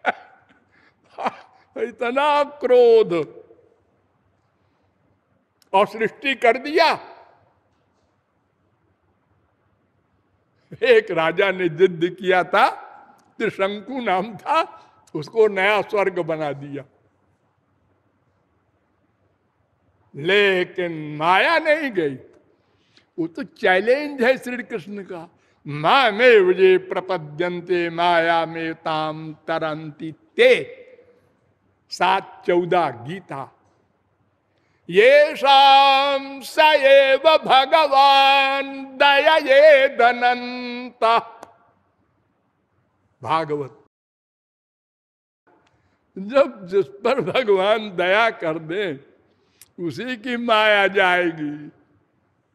इतना क्रोध। और सृष्टि कर दिया। एक राजा ने जिद्द किया था, त्रिशंकु नाम था, उसको नया स्वर्ग बना दिया। लेकिन माया नहीं गई। वो तो चैलेंज है श्री कृष्ण का। माँ में विजय प्रपद्यंते माया में ताम तरंती ते। सात चौदह गीता। ये शाम सएव भगवान दया ये दनंता भागवत। जब जिस पर भगवान दया कर दे, उसी की माया जाएगी।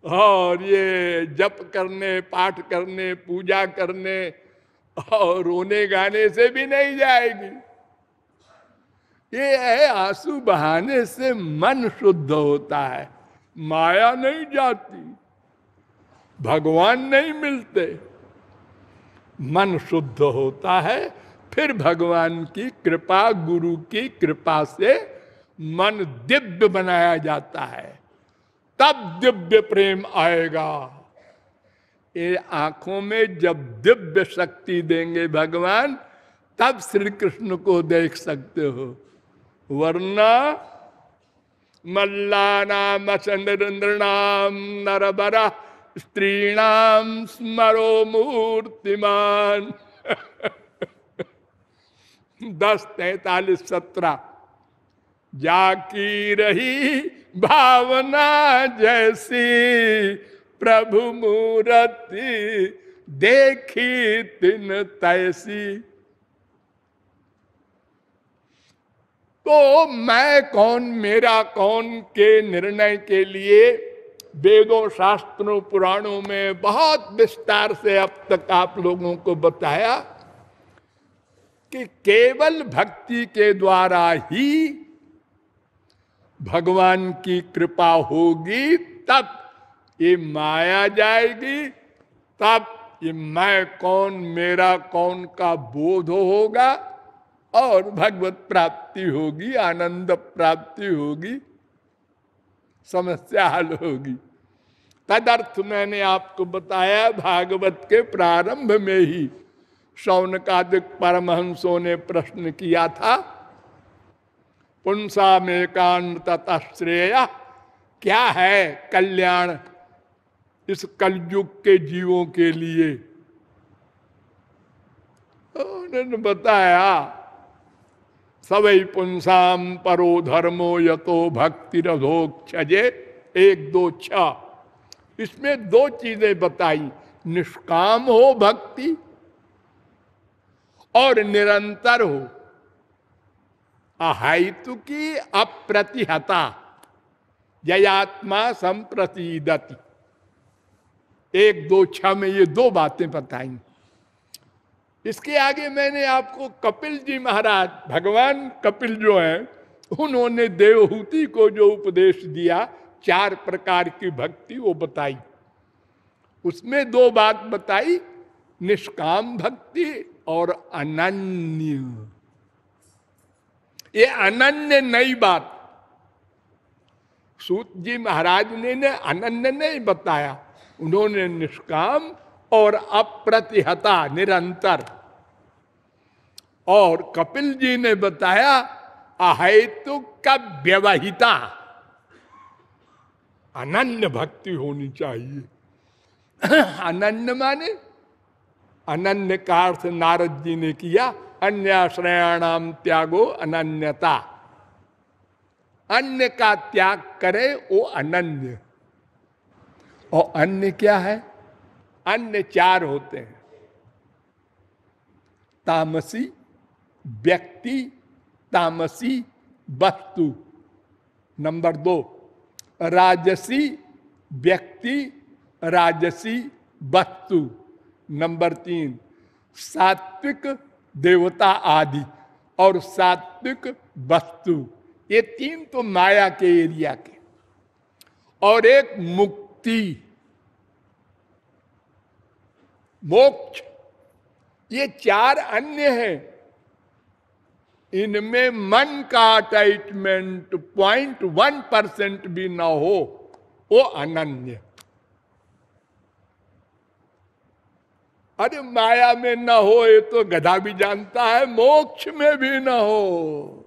और ये जप करने, पाठ करने, पूजा करने और रोने गाने से भी नहीं जाएगी। ये है आँसू बहाने से मन शुद्ध होता है। माया नहीं जाती, भगवान नहीं मिलते। मन शुद्ध होता है, फिर भगवान की कृपा, गुरु की कृपा से मन दिव्य बनाया जाता है। तब दिव्य प्रेम आएगा। ये आँखों में जब दिव्य शक्ति देंगे भगवान, तब श्री कृष्ण को देख सकते हो। वरना मल्लानाम नाम नरबरा स्त्रीणाम स्मरो मूर्तिमान। दस तैतालीस सत्रह। जाकी रही भावना जैसी प्रभु मूर्ति देखी तिन तैसी। तो मैं कौन, मेरा कौन के निर्णय के लिए वेदों, शास्त्रों, पुराणों में बहुत विस्तार से अब तक आप लोगों को बताया कि केवल भक्ति के द्वारा ही भगवान की कृपा होगी, तब ये माया जाएगी, तब ये मैं कौन, मेरा कौन का बोध होगा। और भगवत प्राप्ति होगी, आनंद प्राप्ति होगी, समस्या हल होगी। तदर्थ मैंने आपको बताया भागवत के प्रारंभ में ही शौनकादिक परमहंसों ने प्रश्न किया था पुंसा में कांड तथा श्रेय क्या है कल्याण इस कलयुग के जीवों के लिए? उन्होंने बताया सवई पुंसाम परो धर्मो यतो भक्ति रधोक्षजे एक, दो, छ। इसमें दो चीज़ें बताई। निष्काम हो भक्ति और निरंतर हो। अहितु की अप्रतिहता। जयात्मा संप्रतिदति। एक, दो, छ में ये दो बातें बताई। इसके आगे मैंने आपको कपिल जी महाराज भगवान कपिल जो हैं उन्होंने देवहूति को जो उपदेश दिया चार प्रकार की भक्ति वो बताई। उसमें दो बात बताई निष्काम भक्ति और अनन्य। ये अनन्य नई बात। सूत जी महाराज ने, ने अनन्य नहीं बताया उन्होंने निष्काम और अप्रतिहता, निरंतर। और कपिल जी ने बताया, अहेतु का व्यवहिता। अनन्य भक्ति होनी चाहिए। अनन्य माने? अनन्य का अर्थ नारद जी ने किया अन्य अन्याश्रयाणाम त्यागो अनन्यता। अन्य का त्याग करे वो अनन्य। और अन्य क्या है? अन्य चार होते हैं। तामसी, व्यक्ति, तामसी, वस्तु। नंबर दो, राजसी, व्यक्ति, राजसी, वस्तु। नंबर तीन, सात्विक देवता आदि और सात्विक वस्तु। ये तीन तो माया के एरिया के। और एक मुक्ति। मोक्ष। ये चार अन्य हैं। इनमें मन का अटैचमेंट पॉइंट वन परसेंट भी ना हो, वो अनन्य। अरे माया में न हो, ये तो गधा भी जानता है, मोक्ष में भी ना हो।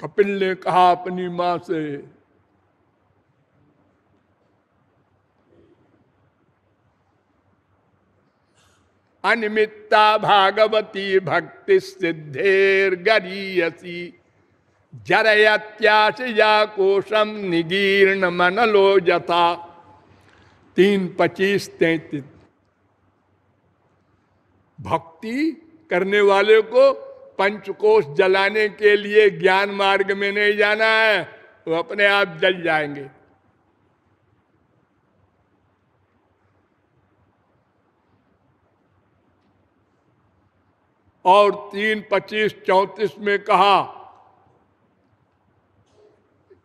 कपिल ने कहा अपनी माँ से अनिमित्ता भागवती भक्ति सिद्धेर गरीयसी। जरयत्याशया कोशम निगीर्ण मनलो जथा तीन पच्चीस तैतीस। भक्ति करने वाले को पंचकोश जलाने के लिए ज्ञान मार्ग में नहीं जाना है, वो अपने आप जल जाएँगे। और तीन पच्चीस चौतीस में कहा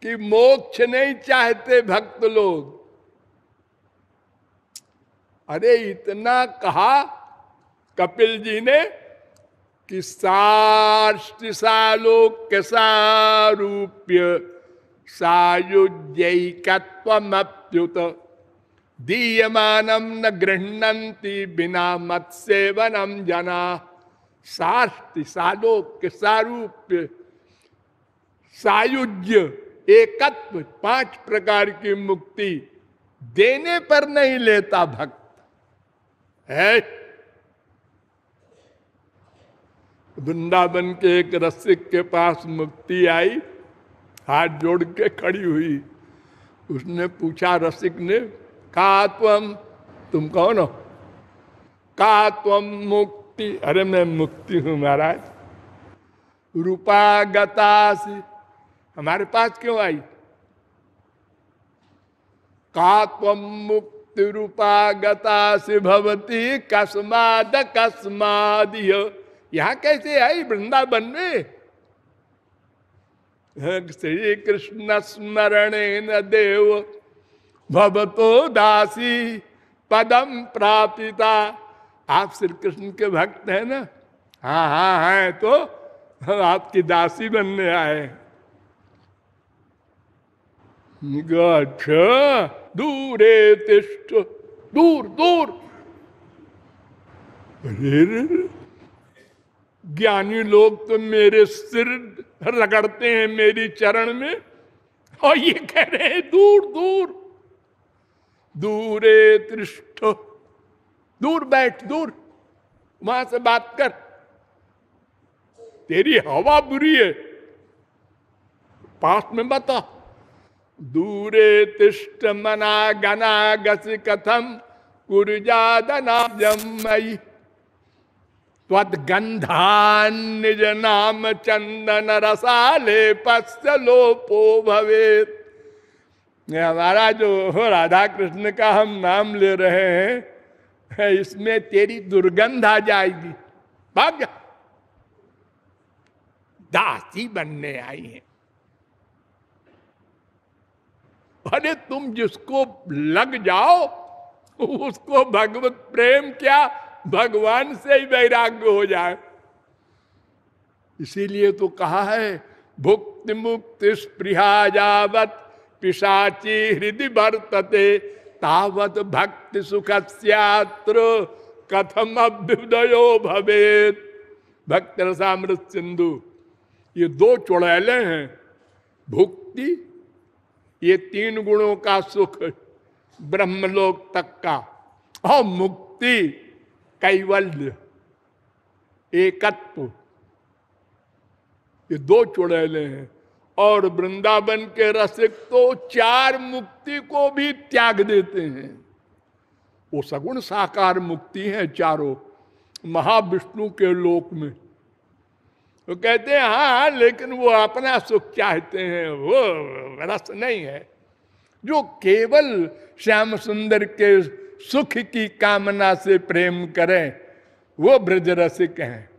कि मोक्ष नहीं चाहते भक्त लोग। अरे इतना कहा कपिल जी ने कि सालोक्य सारूप्य सायुज्यकत्वप्युत दीयमानम न गृहती बिना मत सेवनम जना। साष्टि सालोक्य, सारूप्य, सायुज्य, एकत्व, पाँच प्रकार की मुक्ति देने पर नहीं लेता भक्त। है? वृंदावन के एक रसिक के पास मुक्ति आई, हाथ जोड़ के खड़ी हुई। उसने पूछा, रसिक ने कहा तुम तुम कौन हो? कहा तुम मुक्ति अरे मैं मुक्ति हूँ महाराज। रूपा गतासी हमारे पास क्यों आई? का तम मुक्ति रूपा गतासी भवती कस्माद कस्माद यहाँ कैसे आई वृंदावन में? श्री कृष्ण स्मरण न देव, भवतो दासी पदम प्रापिता। आप श्री कृष्ण के भक्त हैं ना? हाँ हाँ है तो आपकी दासी बनने आए दूरे तिष्ठ, दूर दूर। ज्ञानी लोग तो मेरे सिर रगड़ते हैं मेरी चरण में और ये कह रहे हैं, दूर दूर। दूरे तृष्ठ दूर बैठ, दूर। वहाँ से बात कर। तेरी हवा बुरी है। पास में बता। दूरे तिष्ट मना गना गस कथम कुरजादना जमई त्वदगंधान निज नाम चंदन रसाले लोपो भवे हमारा जो राधा कृष्ण का हम नाम ले रहे हैं। इसमें तेरी दुर्गंध आ जाएगी। भाग जा दासी बनने आई है। अरे तुम जिसको लग जाओ, उसको भगवत प्रेम क्या? भगवान से ही वैराग्य हो जाए। इसीलिए तो कहा है भुक्ति मुक्ति स्प्रिया जावत, पिशाची हृदय वर्तते। तावत भक्ति सुख कथम अभ्युदयो भवेत। भक्त रसामृत सिंधु, ये दो चुड़ैले हैं। भुक्ति, ये तीन गुणों का सुख ब्रह्मलोक तक का। और मुक्ति, कैवल्य, एकत्व। ये दो चुड़ैले हैं। और वृंदावन के रसिक तो चार मुक्ति को भी त्याग देते हैं। वो सगुण साकार मुक्ति है चारों महाविष्णु के लोक में। तो कहते हैं हाँ लेकिन वो अपना सुख चाहते हैं। वो रस नहीं है। जो केवल श्याम सुंदर के सुख की कामना से प्रेम करें, वो ब्रज रसिक हैं।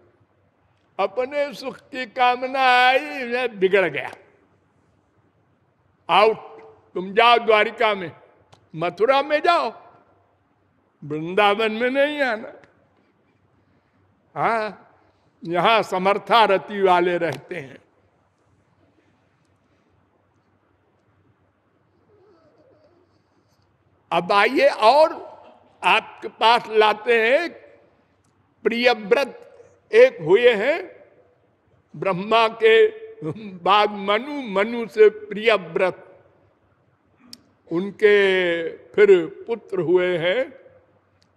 अपने सुख की कामना आई मैं बिगड़ गया। आउट तुम जाओ द्वारिका में। मथुरा में जाओ। वृंदावन में नहीं आना हाँ यहाँ समर्था रति वाले रहते हैं। अब आइए और आपके पास लाते हैं प्रिय व्रत एक हुए हैं ब्रह्मा के बाद मनु मनु से प्रिय व्रत उनके फिर पुत्र हुए हैं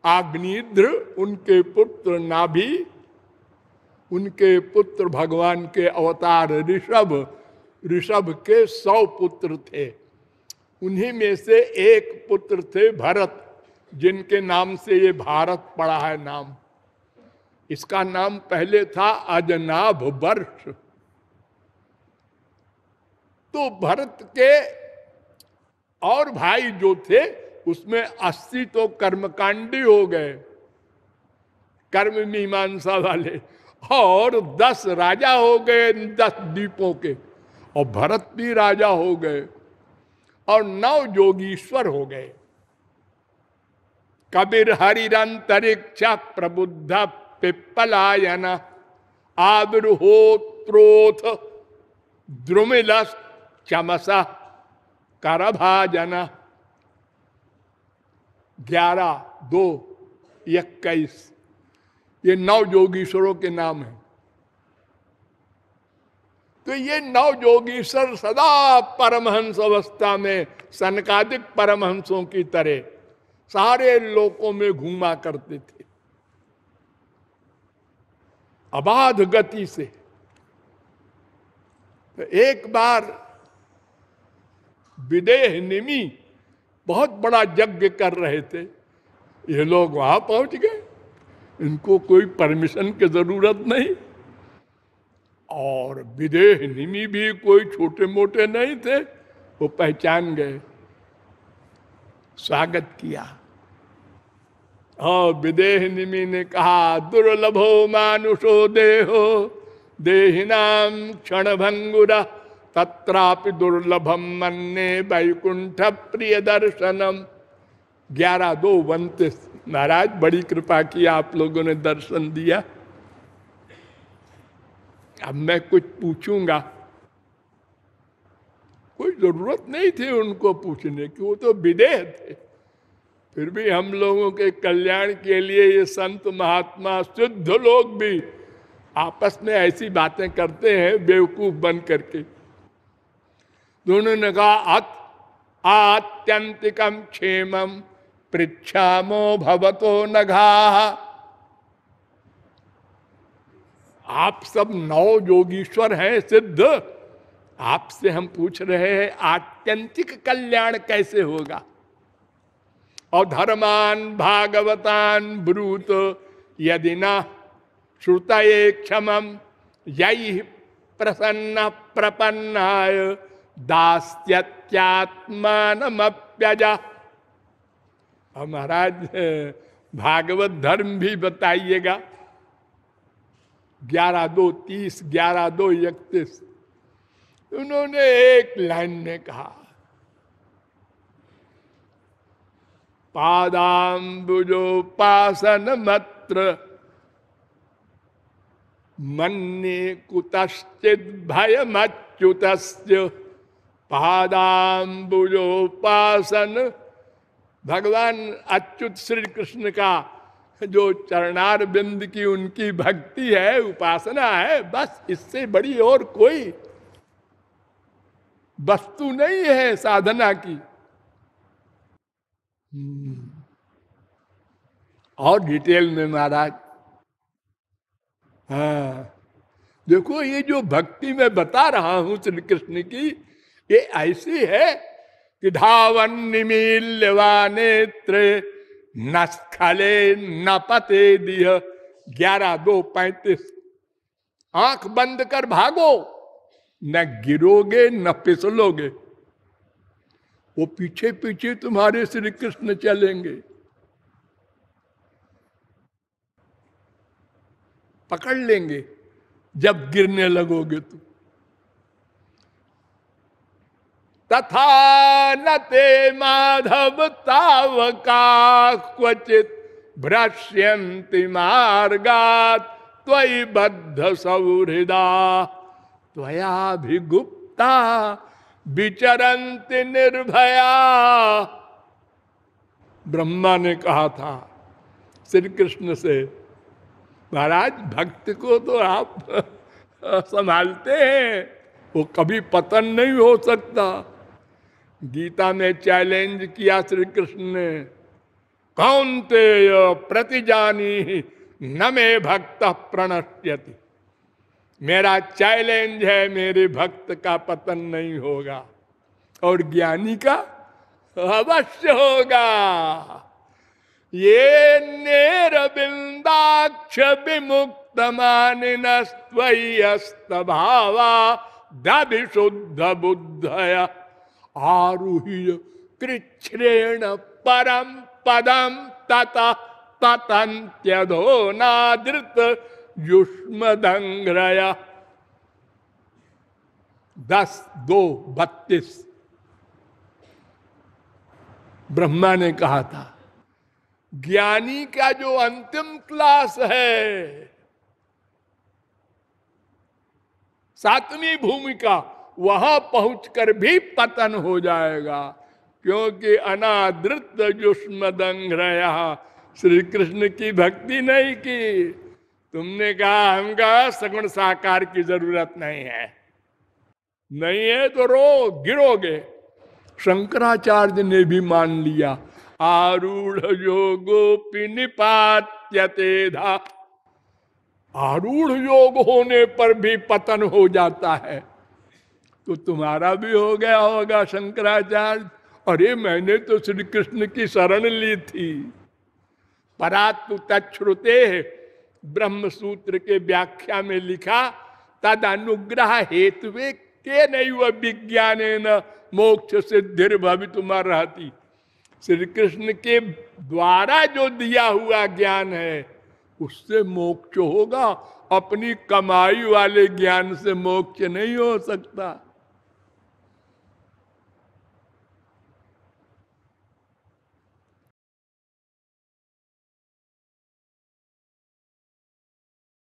आग्निध्र उनके पुत्र नाभि, उनके पुत्र भगवान के अवतार ऋषभ ऋषभ के सौ पुत्र थे। उन्हीं में से एक पुत्र थे भरत, जिनके नाम से ये भारत पड़ा है नाम। इसका नाम पहले था अजनाभ वर्ष। तो भरत के और भाई जो थे, उसमें अस्सी तो कर्मकांडी हो गए। कर्म मीमांसा वाले। और दस राजा हो गए दस द्वीपों के। और भरत भी राजा हो गए। और नौ जोगीश्वर हो गए। कबीर हरिंतरिक्ष प्रबुद्ध पिप्पलायन, आविर्होत्रोथ द्रुमिल चमस करभाजन। ग्यारह, दो, इक्कीस। ये नौ जोगीश्वरों के नाम है। तो ये नौ जोगीश्वर सदा परमहंस अवस्था में सनकादिक परमहंसों की तरह सारे लोकों में घूमा करते थे। अबाध गति से। तो एक बार विदेह निमी बहुत बड़ा यज्ञ कर रहे थे। ये लोग वहाँ पहुँच गए। इनको कोई परमिशन की ज़रूरत नहीं। और विदेह निमी भी कोई छोटे मोटे नहीं थे, वो पहचान गए। स्वागत किया। और विदेह निमी ने कहा, दुर्लभो मानुषो देहो देहिनाम क्षण भंगुरा तत्रापि दुर्लभम मन्ने वैकुंठ प्रिय दर्शनम ग्यारह दो उन्तीस। महाराज बड़ी कृपा की आप लोगों ने दर्शन दिया। अब मैं कुछ पूछूँगा। कोई ज़रूरत नहीं थी उनको पूछने की, वो तो विदेह थे। फिर भी हम लोगों के कल्याण के लिए ये संत महात्मा शुद्ध लोग भी आपस में ऐसी बातें करते हैं, बेवकूफ़ बन करके। ने कहा आत्यंतिकम क्षेमम पृछामो भवतो नघा। आप सब नौ योगीश्वर हैं, सिद्ध। आपसे हम पूछ रहे हैं आत्यंतिक कल्याण कैसे होगा? और धर्मान भागवतान, ब्रूत, यदि न श्रुत क्षम यही प्रसन्न प्रपन्नाय दास्यत्यात्मानमप्यजा। और महाराज, भागवत धर्म भी बताइएगा। ग्यारह दो तीस, ग्यारह दो इकतीस। उन्होंने एक लाइन में कहा पादाम्बुजोपासन मत्र मन्ने कुतश्चित भयमच्युत पादाम्बुजोपासन भगवान अच्युत श्री कृष्ण का जो चरणार बिंद की उनकी भक्ति है, उपासना है, बस इससे बड़ी और कोई वस्तु नहीं है साधना की। हम्म। और डिटेल में महाराज। हाँ। देखो, ये जो भक्ति में बता रहा हूँ श्री कृष्ण की ये ऐसी है कि धावन निमील्यवा नेत्र न स्खले न पते दिह, ग्यारह दो पैतीस। आँख बंद कर भागो, न गिरोगे, न फिसलोगे। वो पीछे पीछे तुम्हारे श्री कृष्ण चलेंगे। पकड़ लेंगे, जब गिरने लगोगे तुम। तथा न ते माधव तावका क्वचित भ्रश्यंति मार्गात त्वयि बद्ध सौहृदा त्वयाभिगुप्ता विचरंति निर्भया। ब्रह्मा ने कहा था श्री कृष्ण से, महाराज, भक्त को तो आप संभालते हैं, वो कभी पतन नहीं हो सकता। गीता में चैलेंज किया श्री कृष्ण ने, कौन ते प्रतिजानी, न मे भक्त प्रणश्यति। मेरा चैलेंज है, मेरे भक्त का पतन नहीं होगा और ज्ञानी का अवश्य होगा। ये नेर बिंदाक्ष विमुक्त मानिनस्वस्त भावा दभिशुद्ध बुद्धय। आरुह्य कृच्छ्रेण परम पदम तत पतंत्यधो नादृत युष्म दस, दो, बत्तीस। ब्रह्मा ने कहा था, ज्ञानी का जो अंतिम क्लास है, सातवीं भूमिका वहाँ पहुंचकर भी पतन हो जाएगा। क्योंकि अनादृत जुष्म श्री कृष्ण की भक्ति नहीं की। तुमने कहा, हमका सगुण साकार की ज़रूरत नहीं है। नहीं है तो रो, गिरोगे। शंकराचार्य ने भी मान लिया। आरूढ़ योगोपि आरूढ़ योग होने पर भी पतन हो जाता है। तो तुम्हारा भी हो गया होगा शंकराचार्य। अरे, मैंने तो श्री कृष्ण की शरण ली थी। परातु तछ्रुते ब्रह्म सूत्र के व्याख्या में लिखा तद अनुग्रह हेतु के नहीं वह विज्ञान मोक्ष से सिद्धिर भवितुमर रहती श्री कृष्ण के द्वारा जो दिया हुआ ज्ञान है, उससे मोक्ष होगा। अपनी कमाई वाले ज्ञान से मोक्ष नहीं हो सकता।